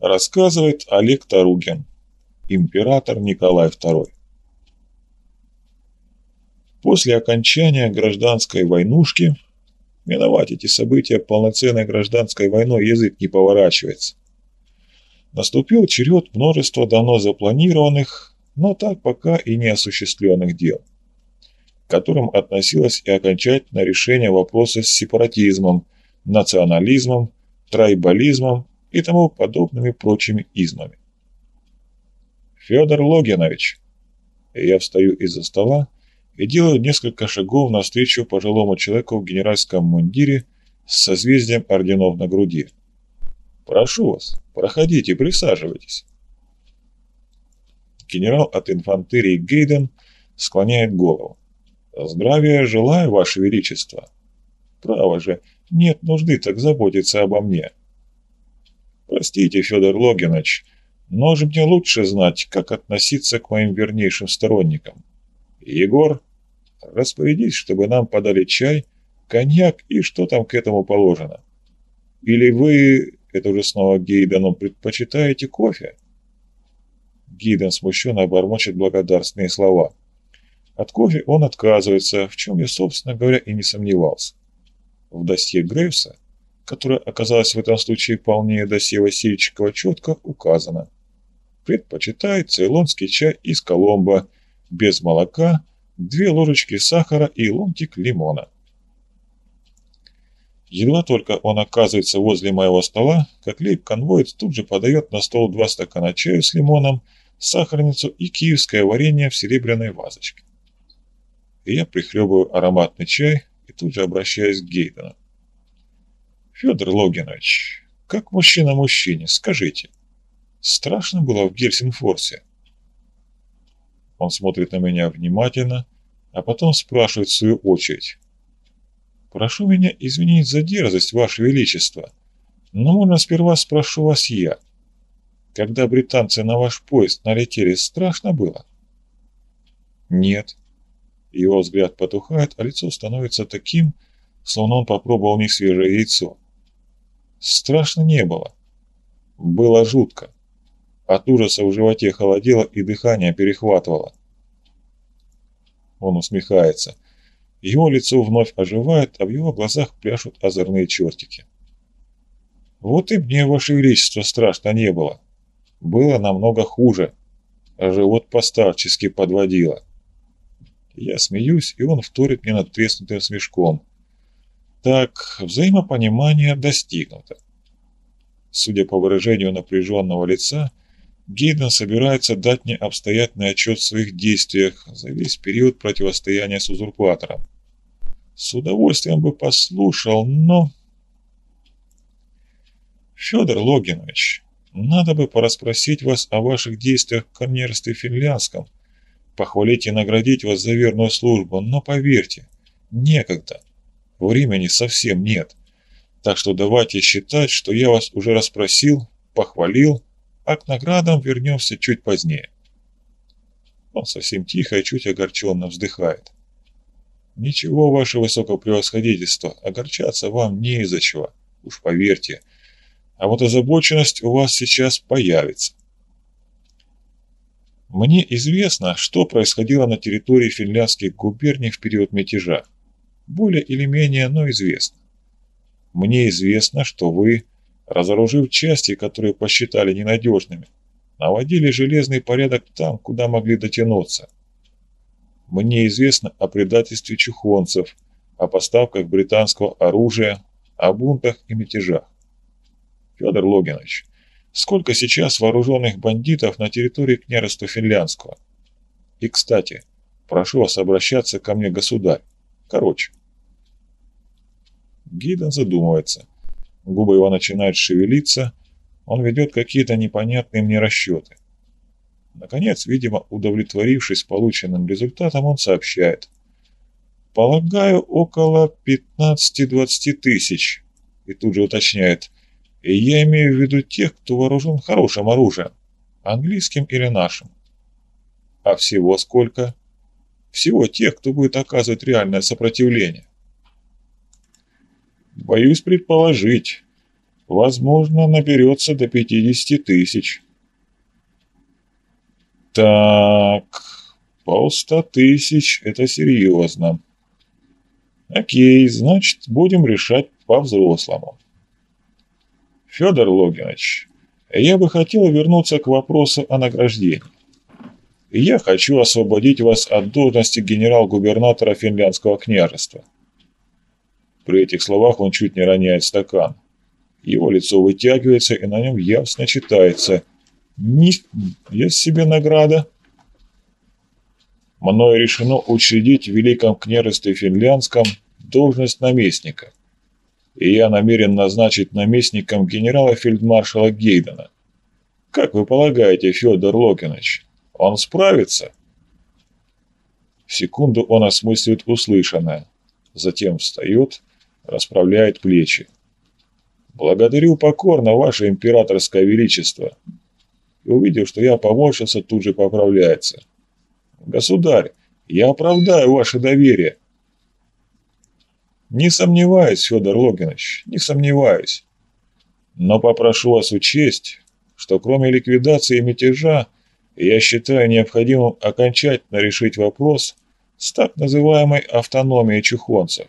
Рассказывает Олег Таругин, император Николай II. После окончания гражданской войнушки миновать эти события полноценной гражданской войной язык не поворачивается. Наступил черед множества давно запланированных, но так пока и не осуществленных дел, к которым относилось и окончательное решение вопроса с сепаратизмом, национализмом, трайбализмом и тому подобными прочими измами. Федор Логинович, я встаю из-за стола и делаю несколько шагов навстречу пожилому человеку в генеральском мундире с созвездием орденов на груди. Прошу вас, проходите, присаживайтесь. Генерал от инфантерии Гейден склоняет голову. Здравия желаю, Ваше Величество. Право же, нет нужды так заботиться обо мне. Простите, Федор Логинович, но же мне лучше знать, как относиться к моим вернейшим сторонникам. Егор, распорядись, чтобы нам подали чай, коньяк и что там к этому положено. Или вы, это уже снова Гейденом, предпочитаете кофе? Гиден смущенно обормочет благодарственные слова. От кофе он отказывается, в чем я, собственно говоря, и не сомневался. В досье Грейвса, которое оказалось в этом случае полнее досье Васильчикова, четко указано. Предпочитает цейлонский чай из Коломбо, без молока, две ложечки сахара и ломтик лимона. Едва только он оказывается возле моего стола, как лейб-конвоид тут же подает на стол два стакана чая с лимоном, сахарницу и киевское варенье в серебряной вазочке. И я прихлебываю ароматный чай, и тут же обращаюсь к Гейдену. «Федор Логинович, как мужчина мужчине, скажите, страшно было в Гельсинфорсе?» Он смотрит на меня внимательно, а потом спрашивает в свою очередь. «Прошу меня извинить за дерзость, Ваше Величество, но можно сперва спрошу вас я. Когда британцы на ваш поезд налетели, страшно было?» «Нет», его взгляд потухает, а лицо становится таким, словно он попробовал не свежее яйцо. Страшно не было. Было жутко. От ужаса в животе холодело и дыхание перехватывало. Он усмехается. Его лицо вновь оживает, а в его глазах пляшут озорные чертики. Вот и мне, Ваше Величество, страшно не было. Было намного хуже. А живот постарчески подводило. Я смеюсь, и он вторит мне надтреснутым смешком. Так, взаимопонимание достигнуто. Судя по выражению напряженного лица, Гейден собирается дать мне обстоятельный отчет в своих действиях за весь период противостояния с узурпатором. С удовольствием бы послушал, но... Федор Логинович, надо бы порасспросить вас о ваших действиях в корнерстве финляндском, похвалить и наградить вас за верную службу, но поверьте, некогда. Времени совсем нет. Так что давайте считать, что я вас уже расспросил, похвалил, а к наградам вернемся чуть позднее. Он совсем тихо и чуть огорченно вздыхает. Ничего, ваше высокопревосходительство, огорчаться вам не из-за чего, уж поверьте. А вот озабоченность у вас сейчас появится. Мне известно, что происходило на территории финляндских губерний в период мятежа. Более или менее, но известно. Мне известно, что вы, разоружив части, которые посчитали ненадежными, наводили железный порядок там, куда могли дотянуться. Мне известно о предательстве чухонцев, о поставках британского оружия, о бунтах и мятежах. Федор Логинович, сколько сейчас вооруженных бандитов на территории княжества Финляндского. И, кстати, прошу вас обращаться ко мне, государь. Короче. Гиден задумывается. Губы его начинают шевелиться, он ведет какие-то непонятные мне расчеты. Наконец, видимо, удовлетворившись полученным результатом, он сообщает. «Полагаю, около 15-20 тысяч». И тут же уточняет. И я имею в виду тех, кто вооружен хорошим оружием, английским или нашим. А всего сколько? Всего тех, кто будет оказывать реальное сопротивление. Боюсь предположить. возможно, наберется до 50 тысяч. Так, полста тысяч – это серьезно. Окей, значит, будем решать по-взрослому. Федор Логинович, я бы хотел вернуться к вопросу о награждении. Я хочу освободить вас от должности генерал-губернатора финляндского княжества. При этих словах он чуть не роняет стакан. Его лицо вытягивается, и на нем явственно читается «Ни... есть себе награда». Мною решено учредить в Великом княжестве Финляндском должность наместника, и я намерен назначить наместником генерала-фельдмаршала Гейдена. Как вы полагаете, Федор Локинович, он справится? В секунду он осмысливает услышанное, затем встает расправляет плечи. «Благодарю покорно, ваше императорское величество!» И увидев, что я поморщился, тут же поправляется. «Государь, я оправдаю ваше доверие!» «Не сомневаюсь, Федор Логинович, не сомневаюсь. Но попрошу вас учесть, что кроме ликвидации мятежа, я считаю необходимым окончательно решить вопрос с так называемой автономией чухонцев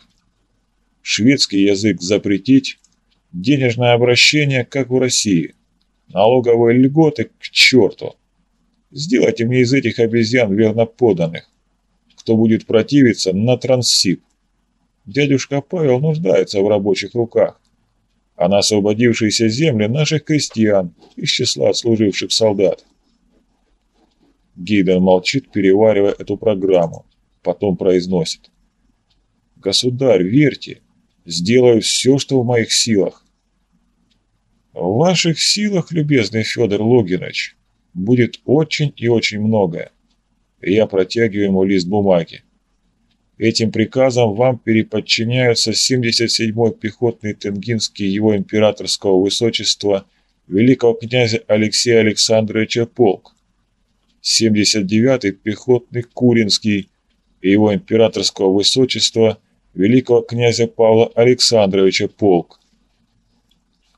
шведский язык запретить, денежное обращение, как в России, налоговые льготы к черту. Сделайте мне из этих обезьян верно поданных. Кто будет противиться, на трансип. Дядюшка Павел нуждается в рабочих руках, а на освободившиеся земли наших крестьян из числа служивших солдат. Гиден молчит, переваривая эту программу, потом произносит. «Государь, верьте, Сделаю все, что в моих силах. В ваших силах, любезный Федор Логинович, будет очень и очень многое. Я протягиваю ему лист бумаги. Этим приказом вам переподчиняются 77-й пехотный Тенгинский его императорского высочества великого князя Алексея Александровича полк, 79-й пехотный Куринский и его императорского высочества великого князя Павла Александровича полк,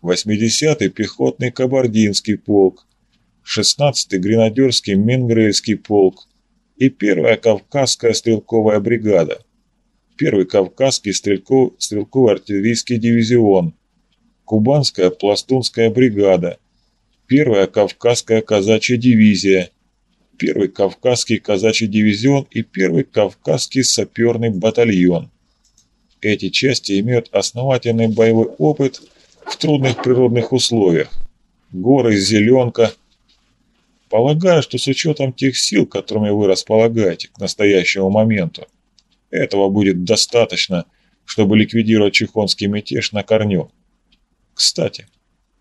80-й пехотный Кабардинский полк, 16-й гренадерский Менгрельский полк. И 1-я Кавказская стрелковая бригада, 1-й Кавказский стрелков, стрелковый артиллерийский дивизион, Кубанская пластунская бригада, 1-я Кавказская казачья дивизия, 1-й Кавказский казачий дивизион и 1-й Кавказский саперный батальон. Эти части имеют основательный боевой опыт в трудных природных условиях. Горы, зеленка. Полагаю, что с учетом тех сил, которыми вы располагаете к настоящему моменту, этого будет достаточно, чтобы ликвидировать чехонский мятеж на корню. Кстати,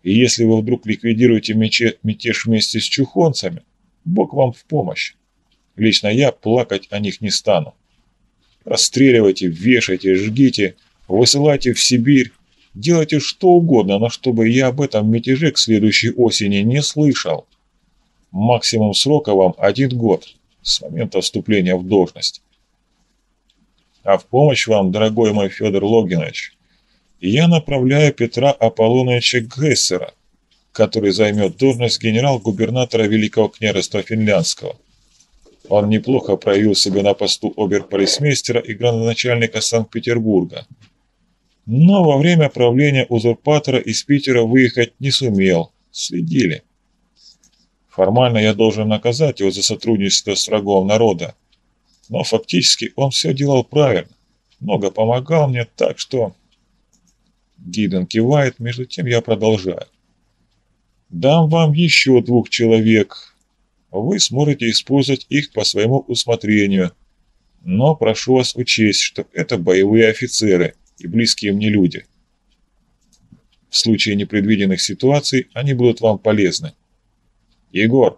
если вы вдруг ликвидируете мятеж вместе с чухонцами, Бог вам в помощь. Лично я плакать о них не стану. Расстреливайте, вешайте, жгите, высылайте в Сибирь. Делайте что угодно, но чтобы я об этом мятеже к следующей осени не слышал. Максимум срока вам один год с момента вступления в должность. А в помощь вам, дорогой мой Федор Логинович, я направляю Петра Аполлоновича Гессера, который займет должность генерал-губернатора Великого княжества Финляндского. Он неплохо проявил себя на посту оберполисмейстера и градоначальника Санкт-Петербурга. Но во время правления узурпатора из Питера выехать не сумел. Следили. Формально я должен наказать его за сотрудничество с врагом народа. Но фактически он все делал правильно. Много помогал мне, так что... Гиден кивает, между тем я продолжаю. Дам вам еще двух человек, вы сможете использовать их по своему усмотрению. Но прошу вас учесть, что это боевые офицеры и близкие мне люди. В случае непредвиденных ситуаций они будут вам полезны. Егор,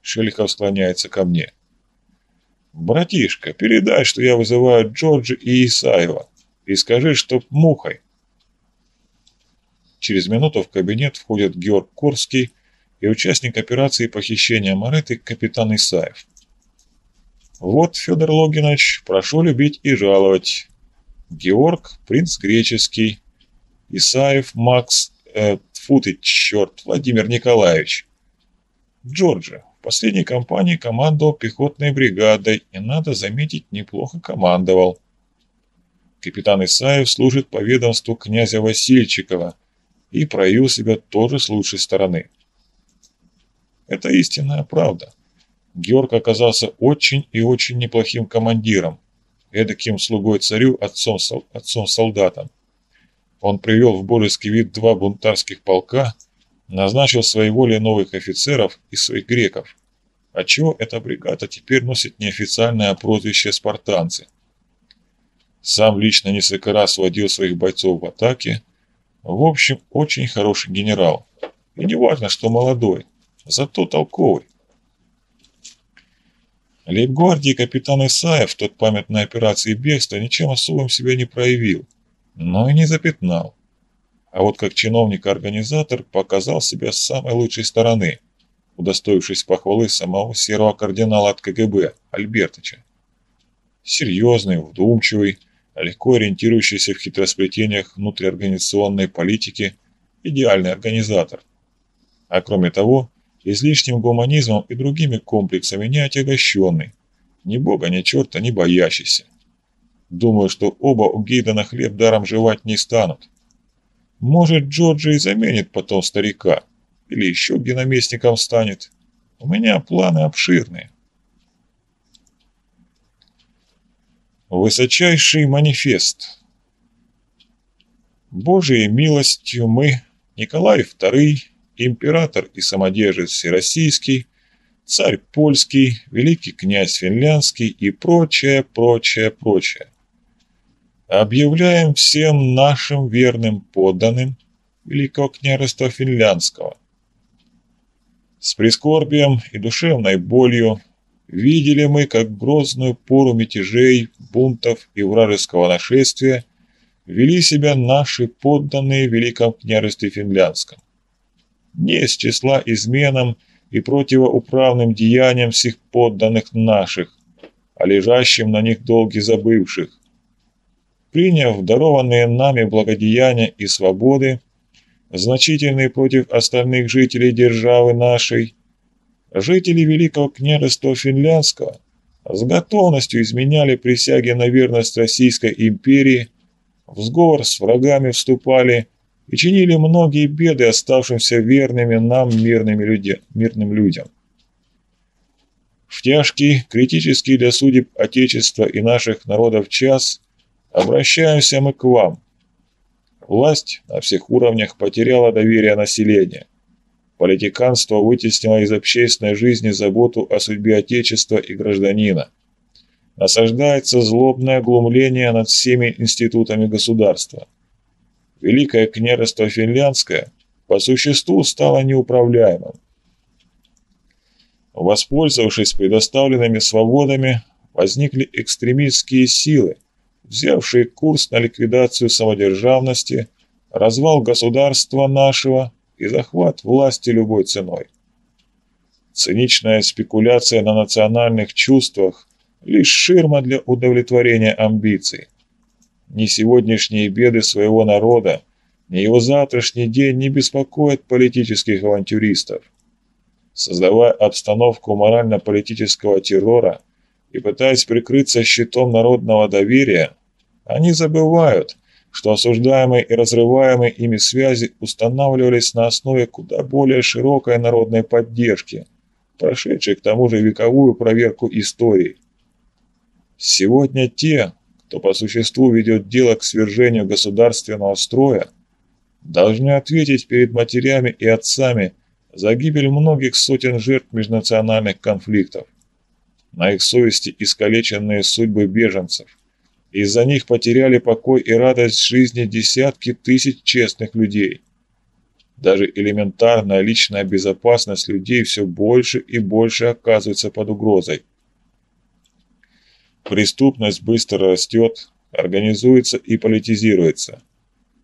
Шелихов склоняется ко мне. Братишка, передай, что я вызываю Джорджа и Исаева, и скажи, чтоб мухой. Через минуту в кабинет входят Георг Корский и участник операции похищения Мареты капитан Исаев. Вот, Федор Логинович, прошу любить и жаловать. Георг, принц греческий. Исаев, Макс, Э, тьфу ты, черт, Владимир Николаевич. Джорджи, в последней кампании командовал пехотной бригадой и, надо заметить, неплохо командовал. Капитан Исаев служит по ведомству князя Васильчикова и проявил себя тоже с лучшей стороны. Это истинная правда. Георг оказался очень и очень неплохим командиром, эдаким слугой царю, отцом, отцом. Он привел в Боройский вид два бунтарских полка, назначил своей волей новых офицеров и своих греков, отчего эта бригада теперь носит неофициальное прозвище «спартанцы». Сам лично несколько раз водил своих бойцов в атаке. В общем, очень хороший генерал. И не важно, что молодой, зато толковый. Лейбгвардии капитан Исаев в тот памятной операции бегства ничем особым себя не проявил, но и не запятнал. А вот как чиновник-организатор показал себя с самой лучшей стороны, удостоившись похвалы самого серого кардинала от КГБ, Альбертыча. Серьезный, вдумчивый, легко ориентирующийся в хитросплетениях внутриорганизационной политики, идеальный организатор. А кроме того, излишним гуманизмом и другими комплексами не отягощенный, ни бога, ни черта не боящийся. Думаю, что оба у Гейдена хлеб даром жевать не станут. Может, Джорджи и заменит потом старика, или еще где наместником станет. У меня планы обширные. Высочайший манифест. Божией милостью мы, Николай II, император и самодержец Всероссийский, царь польский, великий князь финляндский и прочее, прочее, прочее. Объявляем всем нашим верным подданным Великого княжества Финляндского. С прискорбием и душевной болью видели мы, как грозную пору мятежей, бунтов и вражеского нашествия вели себя наши подданные в Великом княжестве Финляндском не из числа изменам и противоуправным деяниям всех подданных наших, а лежащим на них долги забывших. Приняв дарованные нами благодеяния и свободы, значительные против остальных жителей державы нашей, жители Великого княжества Финляндского с готовностью изменяли присяги на верность Российской империи, в сговор с врагами вступали и чинили многие беды оставшимся верными нам мирными люди, мирным людям. В тяжкий, критический для судеб Отечества и наших народов час обращаемся мы к вам. Власть на всех уровнях потеряла доверие населения. Политиканство вытеснило из общественной жизни заботу о судьбе Отечества и гражданина. Насаждается злобное глумление над всеми институтами государства – Великое княжество Финляндское по существу стало неуправляемым. Воспользовавшись предоставленными свободами, возникли экстремистские силы, взявшие курс на ликвидацию самодержавности, развал государства нашего и захват власти любой ценой. Циничная спекуляция на национальных чувствах – лишь ширма для удовлетворения амбиций. Ни сегодняшние беды своего народа, ни его завтрашний день не беспокоят политических авантюристов. Создавая обстановку морально-политического террора и пытаясь прикрыться щитом народного доверия, они забывают, что осуждаемые и разрываемые ими связи устанавливались на основе куда более широкой народной поддержки, прошедшей к тому же вековую проверку истории. Сегодня те, кто по существу ведет дело к свержению государственного строя, должны ответить перед матерями и отцами за гибель многих сотен жертв межнациональных конфликтов. На их совести искалеченные судьбы беженцев. Из-за них потеряли покой и радость жизни десятки тысяч честных людей. Даже элементарная личная безопасность людей все больше и больше оказывается под угрозой. Преступность быстро растет, организуется и политизируется.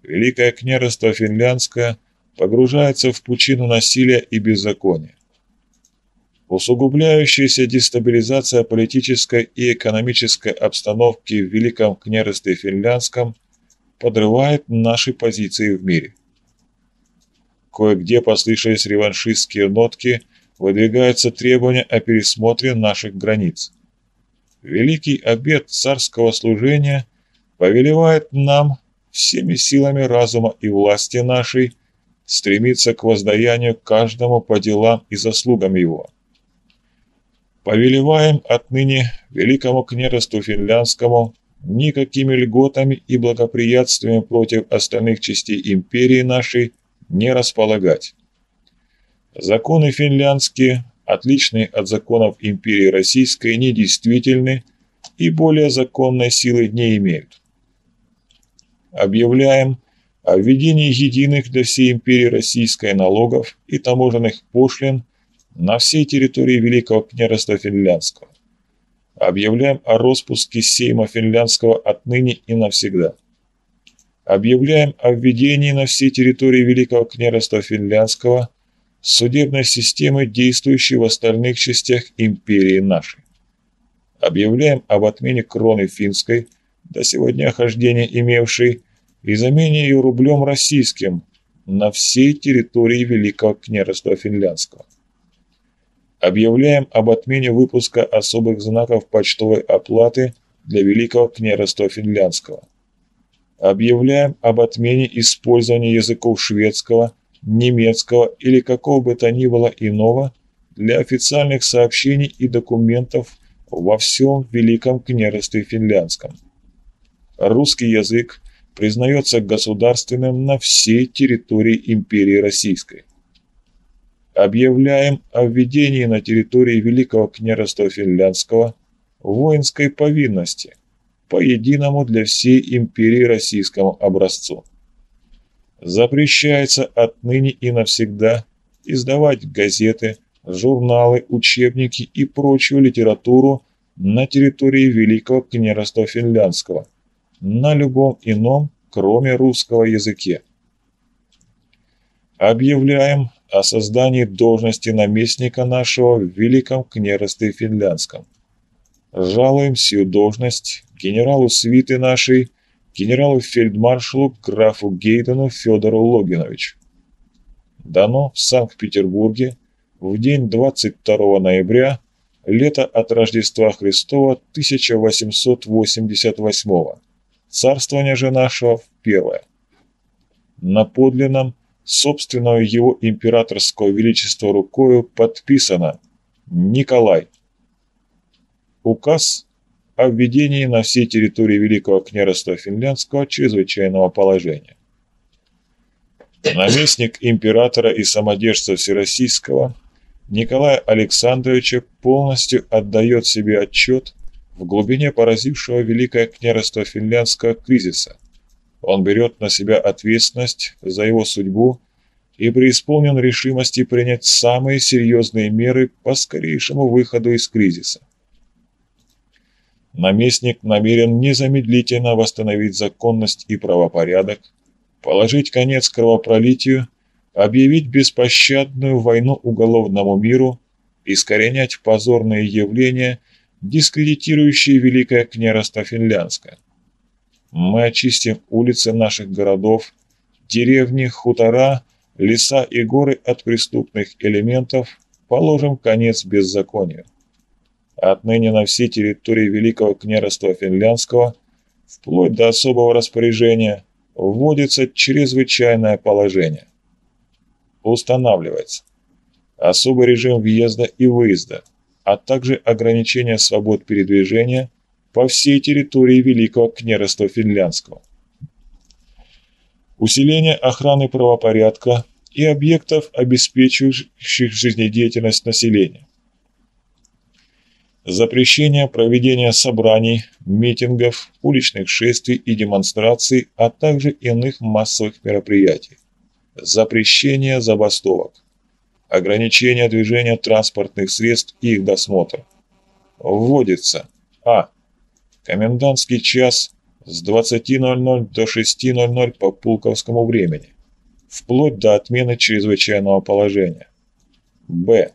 Великое княжество Финляндское погружается в пучину насилия и беззакония. Усугубляющаяся дестабилизация политической и экономической обстановки в Великом княжестве Финляндском подрывает наши позиции в мире. Кое-где послышались реваншистские нотки, выдвигаются требования о пересмотре наших границ. Великий обет царского служения повелевает нам всеми силами разума и власти нашей стремиться к воздаянию каждому по делам и заслугам его. Повелеваем отныне Великому княжеству Финляндскому никакими льготами и благоприятствиями против остальных частей империи нашей не располагать. Законы финляндские, отличные от законов империи российской, недействительны и более законной силы не имеют. Объявляем о введении единых для всей империи российской налогов и таможенных пошлин на всей территории Великого княжества Финляндского. Объявляем о распуске Сейма Финляндского отныне и навсегда. Объявляем о введении на всей территории Великого княжества Финляндского судебной системы, действующей в остальных частях империи нашей. Объявляем об отмене кроны финской, до сегодня хождения имевшей, и замене ее рублем российским на всей территории Великого княжества Финляндского. Объявляем об отмене выпуска особых знаков почтовой оплаты для Великого княжества Финляндского. Объявляем об отмене использования языков шведского, немецкого или какого бы то ни было иного для официальных сообщений и документов во всем Великом княжестве Финляндском. Русский язык признается государственным на всей территории империи Российской. Объявляем о введении на территории Великого княжества Финляндского воинской повинности по единому для всей империи российскому образцу. Запрещается отныне и навсегда издавать газеты, журналы, учебники и прочую литературу на территории Великого княжества Финляндского – на любом ином, кроме русского языке. Объявляем о создании должности наместника нашего в Великом княжестве Финляндском. Жалуем сию должность генералу свиты нашей, генералу-фельдмаршалу графу Гейдену Федору Логиновичу. Дано в Санкт-Петербурге в день 22 ноября, лето от Рождества Христова 1888 года царствование же нашего в первое. На подлинном, собственного его императорского величества рукою подписано Николай. Указ о введении на всей территории Великого княжества Финляндского чрезвычайного положения. Наместник императора и самодержца Всероссийского Николая Александровича полностью отдает себе отчет в глубине поразившего Великое княжество финляндского кризиса. Он берет на себя ответственность за его судьбу и преисполнен решимости принять самые серьезные меры по скорейшему выходу из кризиса. Наместник намерен незамедлительно восстановить законность и правопорядок, положить конец кровопролитию, объявить беспощадную войну уголовному миру, искоренять позорные явления – дискредитирующие Великое княжество Финляндское. Мы очистим улицы наших городов, деревни, хутора, леса и горы от преступных элементов, положим конец беззаконию. Отныне на всей территории Великого княжества Финляндского, вплоть до особого распоряжения, вводится чрезвычайное положение. Устанавливается особый режим въезда и выезда – а также ограничение свобод передвижения по всей территории Великого княжества Финляндского. Усиление охраны правопорядка и объектов, обеспечивающих жизнедеятельность населения. Запрещение проведения собраний, митингов, уличных шествий и демонстраций, а также иных массовых мероприятий. Запрещение забастовок ограничение движения транспортных средств и их досмотр. Вводится А. Комендантский час с 20.00 до 6.00 по пулковскому времени, вплоть до отмены чрезвычайного положения. Б.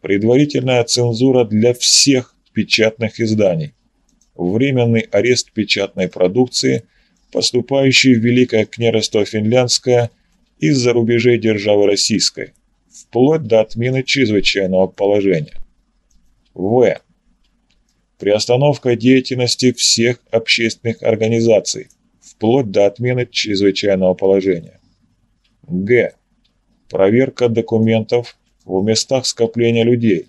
Предварительная цензура для всех печатных изданий. Временный арест печатной продукции, поступающей в Великое княжество Финляндское из-за рубежей державы российской, вплоть до отмены чрезвычайного положения. В. Приостановка деятельности всех общественных организаций, вплоть до отмены чрезвычайного положения. Г. Проверка документов в местах скопления людей,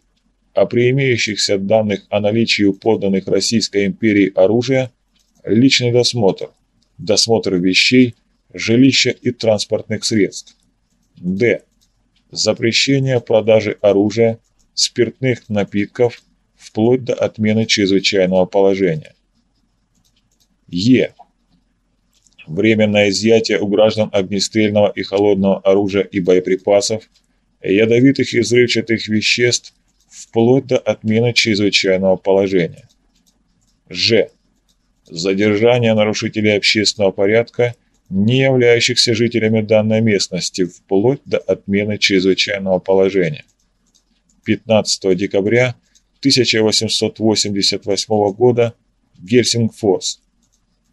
а при имеющихся данных о наличии у подданных Российской империи оружия – личный досмотр, досмотр вещей, жилища и транспортных средств. Д. Запрещение продажи оружия, спиртных напитков, вплоть до отмены чрезвычайного положения. Е. Временное изъятие у граждан огнестрельного и холодного оружия и боеприпасов, ядовитых и взрывчатых веществ, вплоть до отмены чрезвычайного положения. Ж. Задержание нарушителей общественного порядка, не являющихся жителями данной местности, вплоть до отмены чрезвычайного положения. 15 декабря 1888 года Гельсингфорс.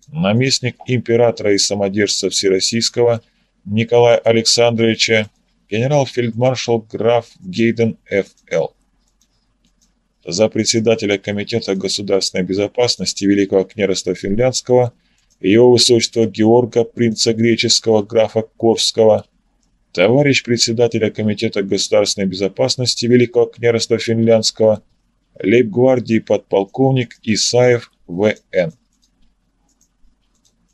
Наместник императора и самодержца Всероссийского Николая Александровича генерал-фельдмаршал граф Гейден Ф.Л за председателя Комитета государственной безопасности Великого княжества Финляндского, его высочество Георга, принца греческого графа Корского, товарищ председателя Комитета государственной безопасности Великого княжества Финляндского, лейб-гвардии подполковник Исаев В.Н.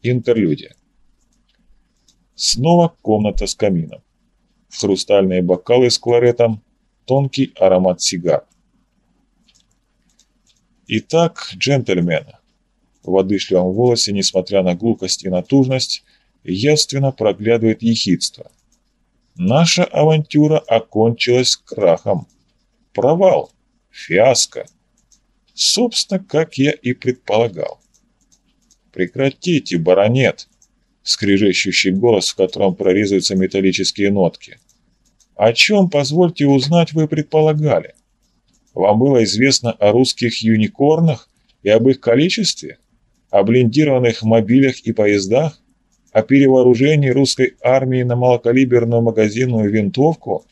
Интерлюдия. Снова комната с камином. Хрустальные бокалы с кларетом, тонкий аромат сигар. «Итак, джентльмены», в одышливом голосе, несмотря на глухость и натужность, явственно проглядывает ехидство. «Наша авантюра окончилась крахом. Провал, фиаско. Собственно, как я и предполагал. Прекратите, баронет!» скрежещущий голос, в котором прорезаются металлические нотки. «О чем, позвольте узнать, вы предполагали? Вам было известно о русских юникорнах и об их количестве? О блиндированных мобилях и поездах? О перевооружении русской армии на малокалиберную магазинную винтовку?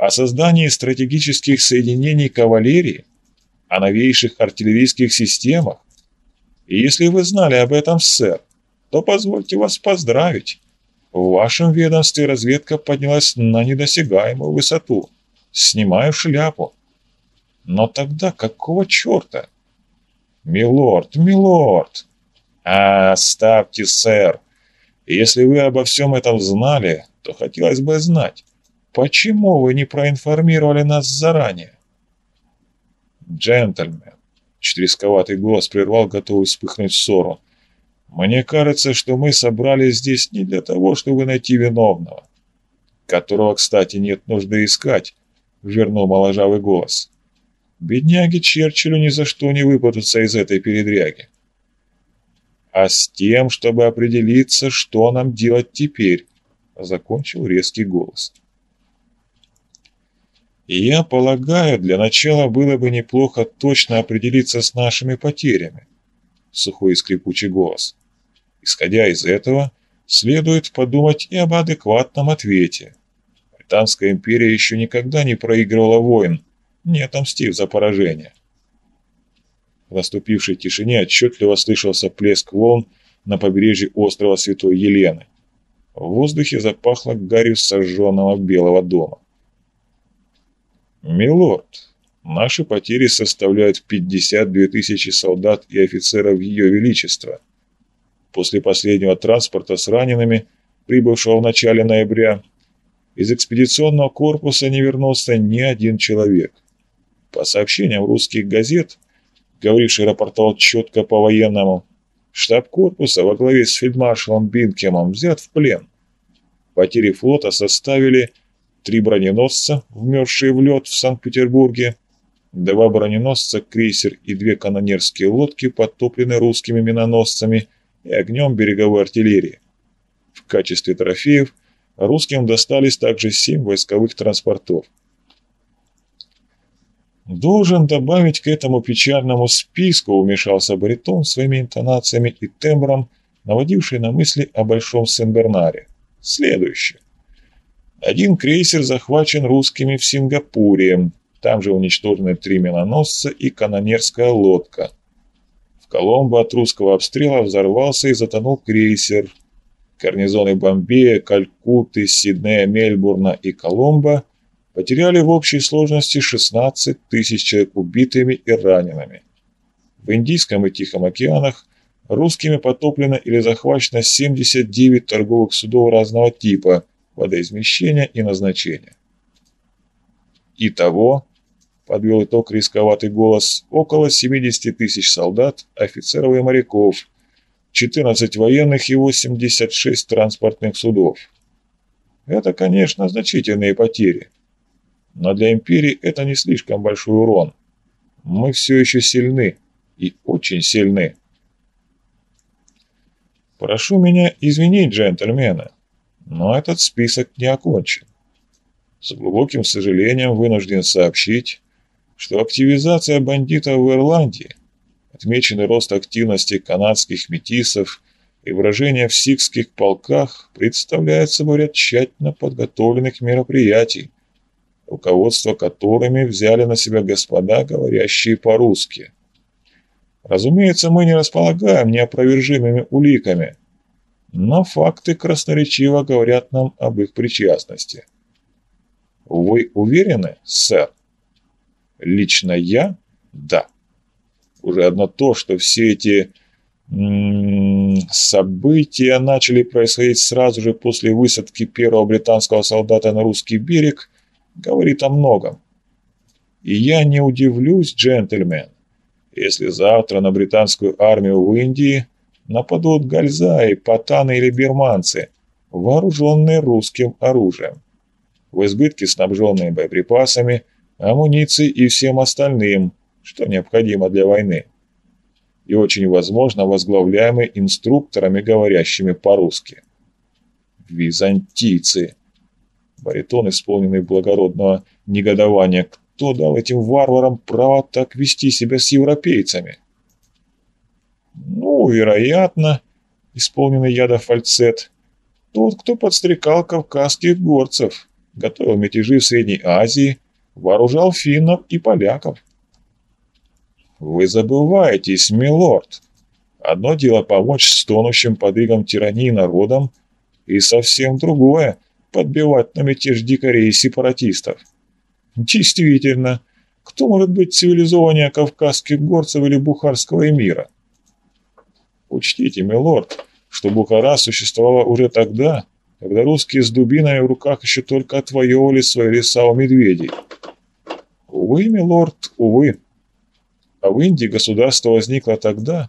О создании стратегических соединений кавалерии? О новейших артиллерийских системах? И если вы знали об этом, сэр, то позвольте вас поздравить. В вашем ведомстве разведка поднялась на недосягаемую высоту. Снимаю шляпу. Но тогда какого черта? Милорд, милорд! Оставьте, сэр. Если вы обо всем этом знали, то хотелось бы знать, почему вы не проинформировали нас заранее? Джентльмен, четыресковатый голос прервал готовый вспыхнуть ссору. Мне кажется, что мы собрались здесь не для того, чтобы найти виновного, которого, кстати, нет нужды искать, вернул моложавый голос. Бедняге Черчиллю ни за что не выпутаться из этой передряги. А с тем, чтобы определиться, что нам делать теперь, закончил резкий голос. Я полагаю, для начала было бы неплохо точно определиться с нашими потерями. Сухой скрипучий голос. Исходя из этого, следует подумать и об адекватном ответе. Британская империя еще никогда не проигрывала войн, не отомстив за поражение. В наступившей тишине отчетливо слышался плеск волн на побережье острова Святой Елены. В воздухе запахло гарью сожженного Белого дома. «Милорд, наши потери составляют 52 тысячи солдат и офицеров Ее Величества. После последнего транспорта с ранеными, прибывшего в начале ноября, из экспедиционного корпуса не вернулся ни один человек. По сообщениям русских газет, говоривший рапортовал четко по-военному, штаб корпуса во главе с фельдмаршалом Бинкемом взят в плен. Потери флота составили три броненосца, вмерзшие в лед в Санкт-Петербурге, два броненосца, крейсер и две канонерские лодки, потоплены русскими миноносцами и огнем береговой артиллерии. В качестве трофеев русским достались также семь войсковых транспортов. «Должен добавить к этому печальному списку», — вмешался баритон своими интонациями и тембром, наводивший на мысли о Большом Сен-Бернаре. «Следующее. Один крейсер захвачен русскими в Сингапуре. Там же уничтожены три миноносца и канонерская лодка. В Коломбо от русского обстрела взорвался и затонул крейсер. Гарнизоны Бомбея, Калькутты, Сиднея, Мельбурна и Коломбо потеряли в общей сложности 16 тысяч человек убитыми и ранеными. В Индийском и Тихом океанах русскими потоплено или захвачено 79 торговых судов разного типа, водоизмещения и назначения. Итого, подвел итог рисковатый голос, около 70 тысяч солдат, офицеров и моряков, 14 военных и 86 транспортных судов. Это, конечно, значительные потери. Но для империи это не слишком большой урон. Мы все еще сильны и очень сильны. Прошу меня извинить, джентльмены, но этот список не окончен. С глубоким сожалением вынужден сообщить, что активизация бандитов в Ирландии, отмеченный рост активности канадских метисов и выражение в сикских полках представляет собой ряд тщательно подготовленных мероприятий, руководство которыми взяли на себя господа, говорящие по-русски. Разумеется, мы не располагаем неопровержимыми уликами, но факты красноречиво говорят нам об их причастности. Вы уверены, сэр? Лично я? Да. Уже одно то, что все эти события начали происходить сразу же после высадки первого британского солдата на русский берег, говорит о многом. И я не удивлюсь, джентльмен, если завтра на британскую армию в Индии нападут гальзаи, патаны или бирманцы, вооруженные русским оружием, в избытке снабженные боеприпасами, амуницией и всем остальным, что необходимо для войны, и очень возможно возглавляемые инструкторами, говорящими по-русски. Византийцы! Баритон, исполненный благородного негодования, кто дал этим варварам право так вести себя с европейцами? Ну, вероятно, исполненный яда фальцет, тот, кто подстрекал кавказских горцев, готовил мятежи в Средней Азии, вооружал финнов и поляков. Вы забываетесь, милорд. Одно дело помочь стонущим под игом тирании народам, и совсем другое — подбивать на мятеж дикарей и сепаратистов. Действительно, кто может быть цивилизованнее кавказских горцев или бухарского эмира? Учтите, милорд, что Бухара существовала уже тогда, когда русские с дубинами в руках еще только отвоевывали свои леса у медведей. Увы, милорд, увы. А в Индии государство возникло тогда,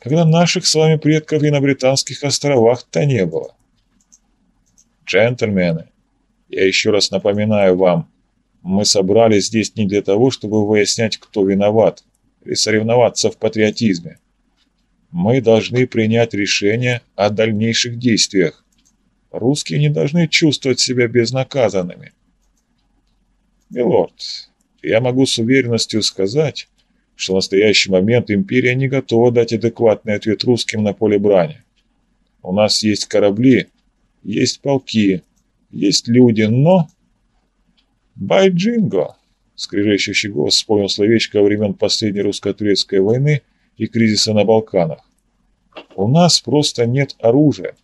когда наших с вами предков и на Британских островах-то не было. Джентльмены, я еще раз напоминаю вам, мы собрались здесь не для того, чтобы выяснять, кто виноват, или соревноваться в патриотизме. Мы должны принять решение о дальнейших действиях. Русские не должны чувствовать себя безнаказанными. Милорд, я могу с уверенностью сказать, что в настоящий момент империя не готова дать адекватный ответ русским на поле брани. У нас есть корабли, есть полки, есть люди, но «Байджинго!» — скрежещущий голос вспомнил словечко времен последней русско-турецкой войны и кризиса на Балканах. «У нас просто нет оружия.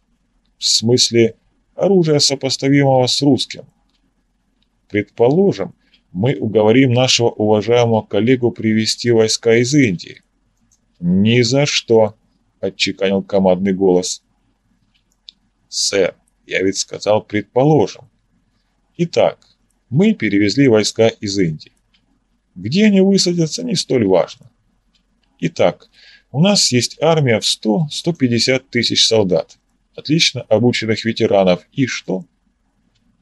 В смысле, оружия, сопоставимого с русским. Предположим, мы уговорим нашего уважаемого коллегу привести войска из Индии». «Ни за что!» — отчеканил командный голос. «Сэр, я ведь сказал «предположим». Итак, мы перевезли войска из Индии. Где они высадятся, не столь важно. Итак, у нас есть армия в 100-150 тысяч солдат, отлично обученных ветеранов. И что?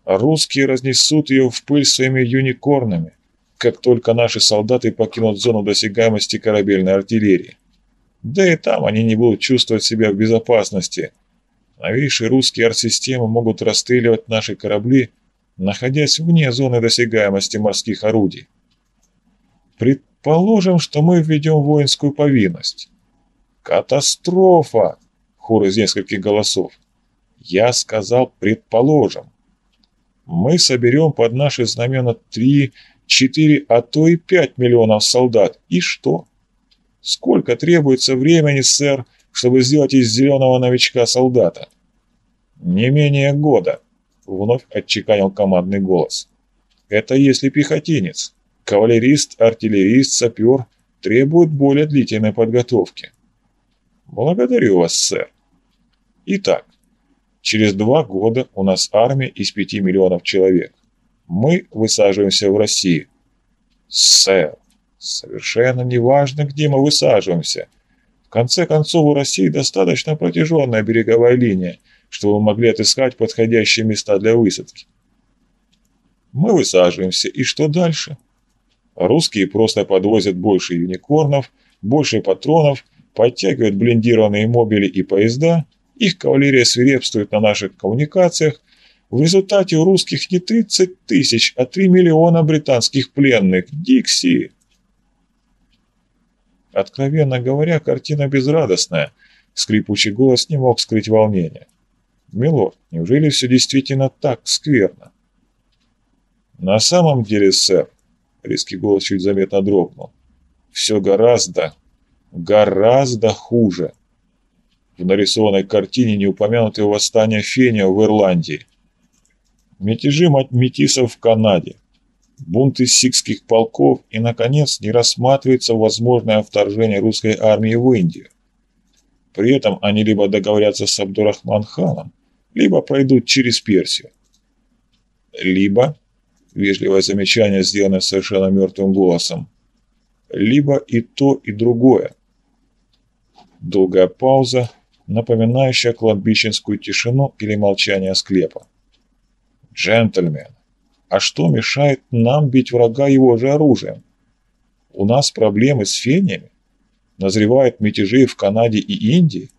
Русские разнесут ее в пыль своими юникорнами, как только наши солдаты покинут зону досягаемости корабельной артиллерии. Да и там они не будут чувствовать себя в безопасности. Новейшие русские артсистемы могут расстреливать наши корабли находясь вне зоны досягаемости морских орудий. Предположим, что мы введем воинскую повинность. Катастрофа! Хор из нескольких голосов. Я сказал «предположим». Мы соберем под наши знамена три, четыре, а то и пять миллионов солдат. И что? Сколько требуется времени, сэр, чтобы сделать из зеленого новичка солдата? Не менее года, вновь отчеканил командный голос. Это если пехотинец. Кавалерист, артиллерист, сапер требуют более длительной подготовки. Благодарю вас, сэр. Итак, через два года у нас армия из пяти миллионов человек. Мы высаживаемся в России. Сэр, совершенно неважно, где мы высаживаемся. В конце концов, у России достаточно протяженная береговая линия, чтобы мы могли отыскать подходящие места для высадки. Мы высаживаемся, и что дальше? Русские просто подвозят больше юникорнов, больше патронов, подтягивают блиндированные мобили и поезда, их кавалерия свирепствует на наших коммуникациях, в результате у русских не 30 тысяч, а 3 миллиона британских пленных. Дикси! Откровенно говоря, картина безрадостная. Скрипучий голос не мог скрыть волнение. «Милорд, неужели все действительно так скверно?» «На самом деле, сэр», — резкий голос чуть заметно дрогнул, — «все гораздо, гораздо хуже». В нарисованной картине не упомянуты восстания Фения в Ирландии, мятежи метисов в Канаде, бунты сикских полков и, наконец, не рассматривается возможное вторжение русской армии в Индию. При этом они либо договорятся с Абдурахман-ханом, либо пройдут через Персию. Либо Вежливое замечание, сделанное совершенно мертвым голосом. Либо и то, и другое. Долгая пауза, напоминающая кладбищенскую тишину или молчание склепа. «Джентльмен, а что мешает нам бить врага его же оружием? У нас проблемы с фенями? Назревают мятежи в Канаде и Индии?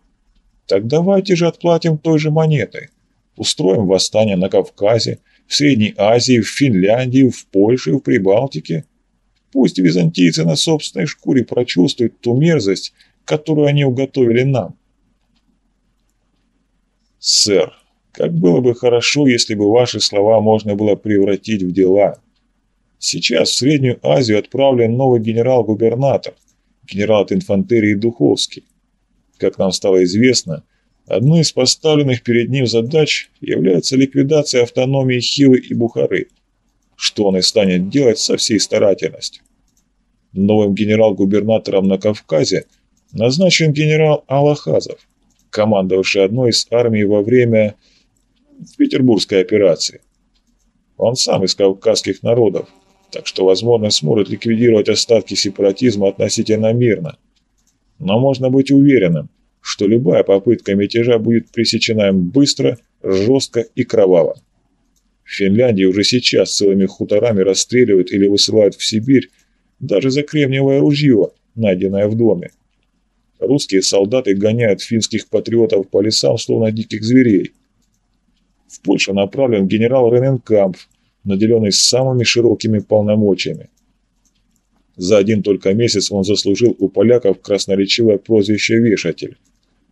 Так давайте же отплатим той же монетой. Устроим восстание на Кавказе, в Средней Азии, в Финляндии, в Польше, в Прибалтике. Пусть византийцы на собственной шкуре прочувствуют ту мерзость, которую они уготовили нам. Сэр, как было бы хорошо, если бы ваши слова можно было превратить в дела. Сейчас в Среднюю Азию отправлен новый генерал-губернатор, генерал от инфантерии Духовский. Как нам стало известно, Одной из поставленных перед ним задач является ликвидация автономии Хивы и Бухары, что он и станет делать со всей старательностью. Новым генерал-губернатором на Кавказе назначен генерал Аллахазов, командовавший одной из армий во время Петербургской операции. Он сам из кавказских народов, так что, возможно, сможет ликвидировать остатки сепаратизма относительно мирно. Но можно быть уверенным, что любая попытка мятежа будет пресечена им быстро, жестко и кроваво. В Финляндии уже сейчас целыми хуторами расстреливают или высылают в Сибирь даже за кремниевое ружье, найденное в доме. Русские солдаты гоняют финских патриотов по лесам, словно диких зверей. В Польшу направлен генерал Рененкамп, наделенный самыми широкими полномочиями. За один только месяц он заслужил у поляков красноречивое прозвище «Вешатель»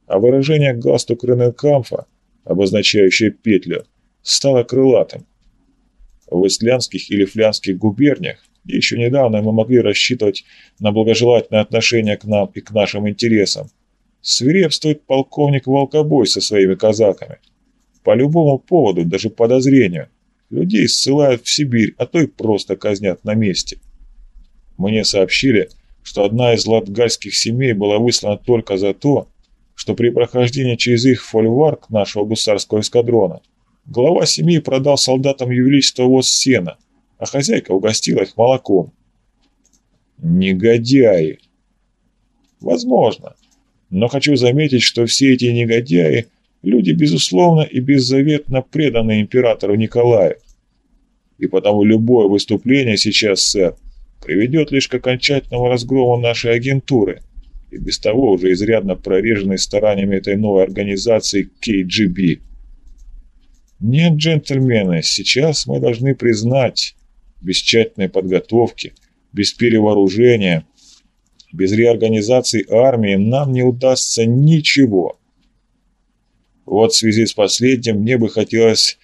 а выражение галстук Рененкамфа, обозначающее петлю, стало крылатым. В исландских или флянских губерниях еще недавно мы могли рассчитывать на благожелательное отношение к нам и к нашим интересам. Свирепствует полковник Волкобой со своими казаками. По любому поводу, даже подозрению, людей ссылают в Сибирь, а то и просто казнят на месте. Мне сообщили, что одна из латгальских семей была выслана только за то, что при прохождении через их фольварк нашего гусарского эскадрона глава семьи продал солдатам Ее воз сена, а хозяйка угостила их молоком. Негодяи! Возможно. Но хочу заметить, что все эти негодяи – люди, безусловно и беззаветно преданные императору Николаю. И потому любое выступление сейчас, сэр, приведет лишь к окончательному разгрому нашей агентуры – и без того уже изрядно прореженный стараниями этой новой организации KGB. Нет, джентльмены, сейчас мы должны признать, без тщательной подготовки, без перевооружения, без реорганизации армии нам не удастся ничего. Вот в связи с последним мне бы хотелось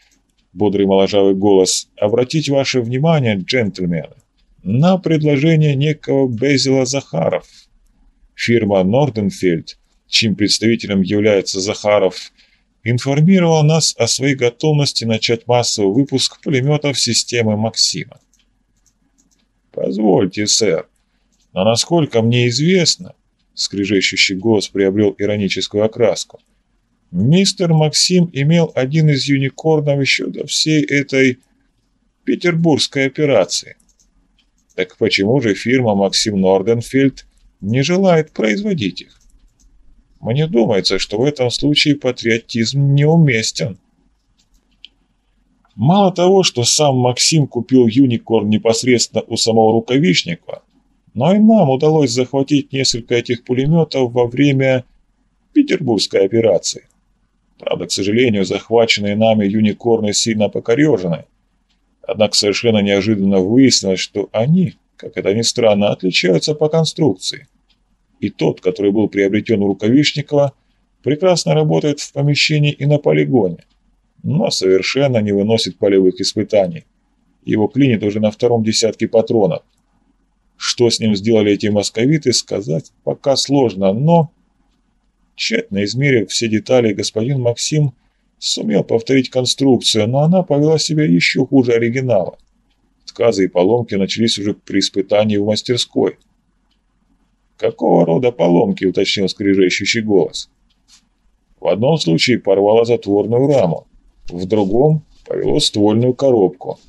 бодрый моложавый голос, обратить ваше внимание, джентльмены, на предложение некого Безила Захаров. Фирма Норденфельд, чьим представителем является Захаров, информировала нас о своей готовности начать массовый выпуск пулеметов системы «Максима». «Позвольте, сэр, но насколько мне известно, скрежещущий голос приобрел ироническую окраску, мистер Максим имел один из юникорнов еще до всей этой петербургской операции. Так почему же фирма Максим Норденфельд не желает производить их? Мне думается, что в этом случае патриотизм неуместен. Мало того, что сам Максим купил Юникорн непосредственно у самого Рукавишникова, но и нам удалось захватить несколько этих пулеметов во время Петербургской операции. Правда, к сожалению, захваченные нами юникорны сильно покорежены. Однако совершенно неожиданно выяснилось, что они, как это ни странно, отличаются по конструкции. И тот, который был приобретен у Рукавишникова, прекрасно работает в помещении и на полигоне, но совершенно не выносит полевых испытаний. Его клинит уже на втором десятке патронов. Что с ним сделали эти московиты, сказать пока сложно, но... Тщательно измерив все детали, господин Максим сумел повторить конструкцию, но она повела себя еще хуже оригинала. Отказы и поломки начались уже при испытании в мастерской. «Какого рода поломки?» – уточнил скрижащий голос. В одном случае порвало затворную раму, в другом повело ствольную коробку –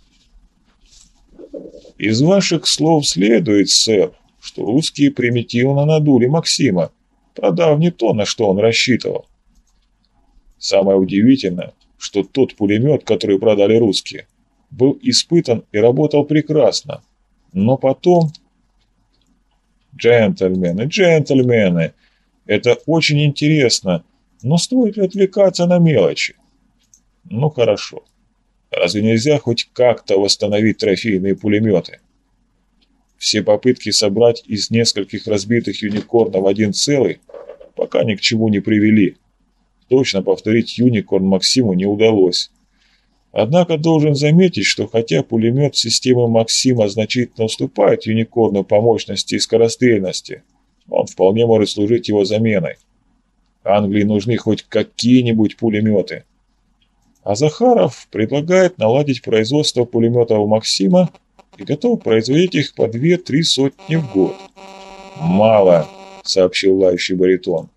из ваших слов следует, сэр, что русские примитивно надули Максима, продав не то, на что он рассчитывал. Самое удивительное, что тот пулемет, который продали русские, был испытан и работал прекрасно. Но потом... Джентльмены, джентльмены, это очень интересно, но стоит ли отвлекаться на мелочи? Ну хорошо. Разве нельзя хоть как-то восстановить трофейные пулеметы? Все попытки собрать из нескольких разбитых юникорнов один целый пока ни к чему не привели. Точно повторить юникорн Максиму не удалось. Однако должен заметить, что хотя пулемет системы Максима значительно уступает юникорну по мощности и скорострельности, он вполне может служить его заменой. Англии нужны хоть какие-нибудь пулеметы. А Захаров предлагает наладить производство пулеметов Максима и готов производить их по две-три сотни в год. «Мало», — сообщил лающий баритон.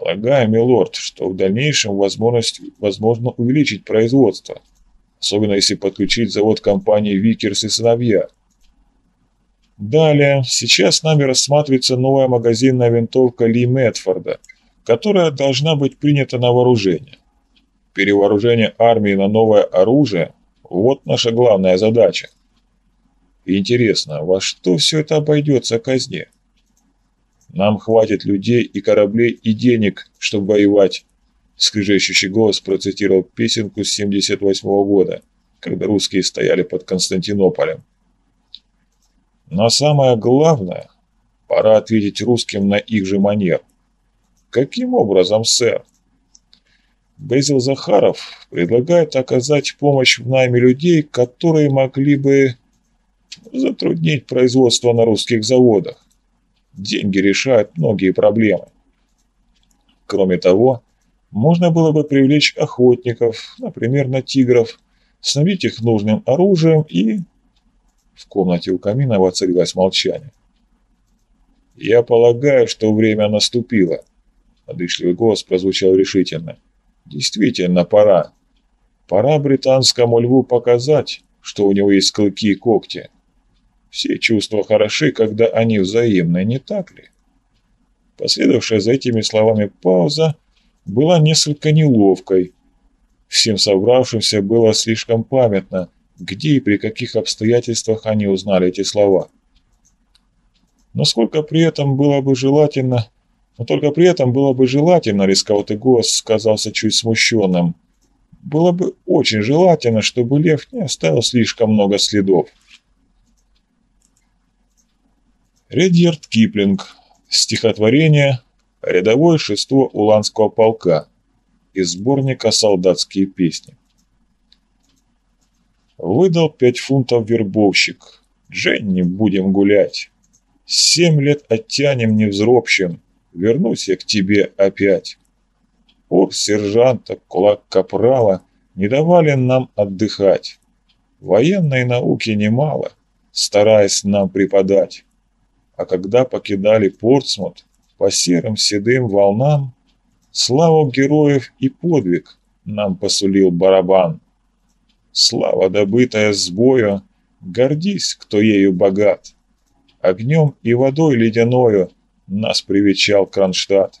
«Полагаю, милорд, что в дальнейшем возможность, возможно увеличить производство, особенно если подключить завод компании «Викерс и сыновья». Далее, сейчас с нами рассматривается новая магазинная винтовка Ли-Метфорда, которая должна быть принята на вооружение перевооружение армии на новое оружие – вот наша главная задача. Интересно, во что все это обойдется казне? Нам хватит людей и кораблей и денег, чтобы воевать. Скрижащущий голос процитировал песенку с 78 -го года, когда русские стояли под Константинополем. Но самое главное, пора ответить русским на их же манер. Каким образом, сэр? Безил Захаров предлагает оказать помощь в найме людей, которые могли бы затруднить производство на русских заводах. Деньги решают многие проблемы. Кроме того, можно было бы привлечь охотников, например, на тигров, снабдить их нужным оружием и... В комнате у камина воцарилось молчание. «Я полагаю, что время наступило», — одышливый голос прозвучал решительно. Действительно, пора. Пора британскому льву показать, что у него есть клыки и когти. Все чувства хороши, когда они взаимны, не так ли? Последовавшая за этими словами пауза была несколько неловкой. Всем собравшимся было слишком памятно, где и при каких обстоятельствах они узнали эти слова. Насколько при этом было бы желательно но только при этом было бы желательно, рисковатый голос казался чуть смущенным, было бы очень желательно, чтобы лев не оставил слишком много следов. Редьярд Киплинг. Стихотворение «Рядовой шестого уланского полка» из сборника «Солдатские песни». Выдал пять фунтов вербовщик. Дженни, будем гулять. Семь лет оттянем невзропщен. Вернусь я к тебе опять. Ор сержанта, кулак капрала не давали нам отдыхать. Военной науки немало, стараясь нам преподать. А когда покидали Портсмут, по серым седым волнам, Славу героев и подвиг нам посулил барабан. Слава, добытая с боя, гордись, кто ею богат. Огнем и водой ледяною нас привечал Кронштадт.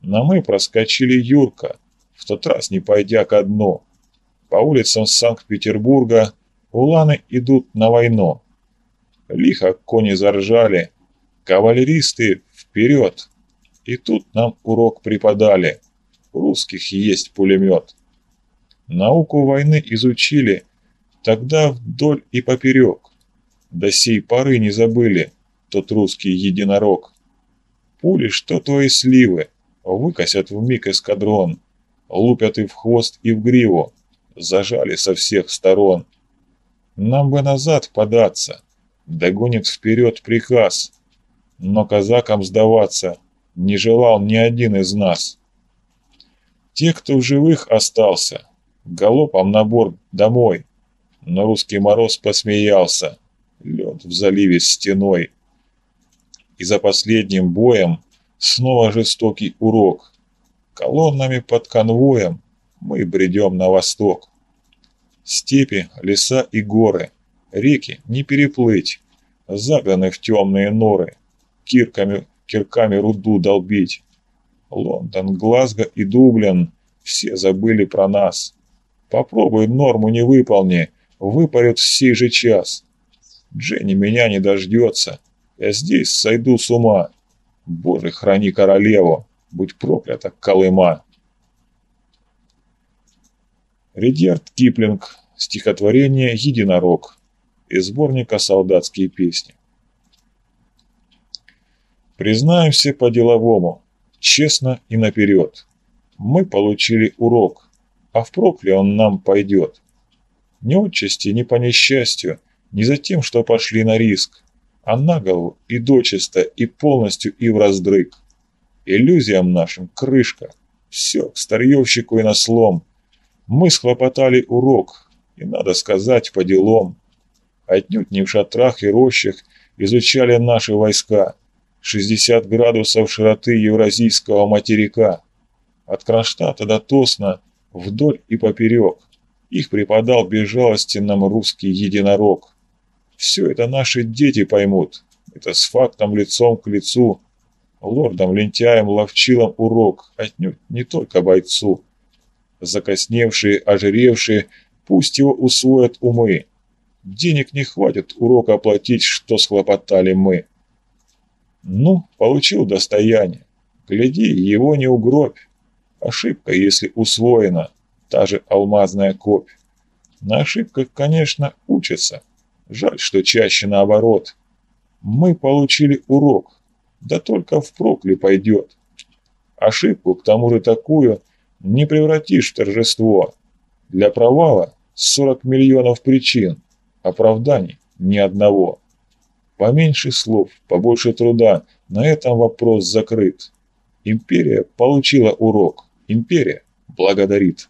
Но мы проскочили Юрка, в тот раз не пойдя ко дну. По улицам Санкт-Петербурга уланы идут на войну. Лихо кони заржали, кавалеристы вперед. И тут нам урок преподали. У русских есть пулемет. Науку войны изучили, тогда вдоль и поперек. До сей поры не забыли тот русский единорог. Пули, что твои сливы, выкосят в миг эскадрон, лупят и в хвост, и в гриву, зажали со всех сторон. Нам бы назад податься, догонит вперед приказ, но казакам сдаваться не желал ни один из нас. Те, кто в живых остался, галопом на борт домой, но русский мороз посмеялся, лед в заливе стеной. И за последним боем снова жестокий урок. Колоннами под конвоем мы бредем на восток. Степи, леса и горы, реки не переплыть, загнаны в темные норы, кирками, кирками руду долбить. Лондон, Глазго и Дублин все забыли про нас. Попробуй норму не выполни, выпарят в сей же час. Дженни меня не дождется, я здесь сойду с ума. Боже, храни королеву, будь проклята, Колыма. Редьярд Киплинг. Стихотворение «Единорог» из сборника «Солдатские песни». Признаемся по-деловому, честно и наперед. Мы получили урок, а впрок ли он нам пойдет? Ни отчасти, ни по несчастью, не за тем, что пошли на риск, а на голову и дочисто, и полностью, и в раздрык. Иллюзиям нашим крышка, все к старьевщику и на слом – мы схлопотали урок, и, надо сказать, по делам. Отнюдь не в шатрах и рощах изучали наши войска 60 градусов широты Евразийского материка. От Кронштадта до Тосна вдоль и поперек. Их преподал безжалостен русский единорог. Все это наши дети поймут. Это с фактом лицом к лицу. Лордом, лентяем, ловчилом урок, отнюдь не только бойцу закосневшие, ожиревшие, пусть его усвоят умы. Денег не хватит урока оплатить, что схлопотали мы. Ну, получил достояние. Гляди, его не угробь. Ошибка, если усвоена, та же алмазная копь. На ошибках, конечно, учатся. Жаль, что чаще наоборот. Мы получили урок, да только впрок ли пойдет. Ошибку, к тому же такую, не превратишь в торжество. Для провала 40 миллионов причин, оправданий ни одного. Поменьше слов, побольше труда, на этом вопрос закрыт. Империя получила урок, империя благодарит.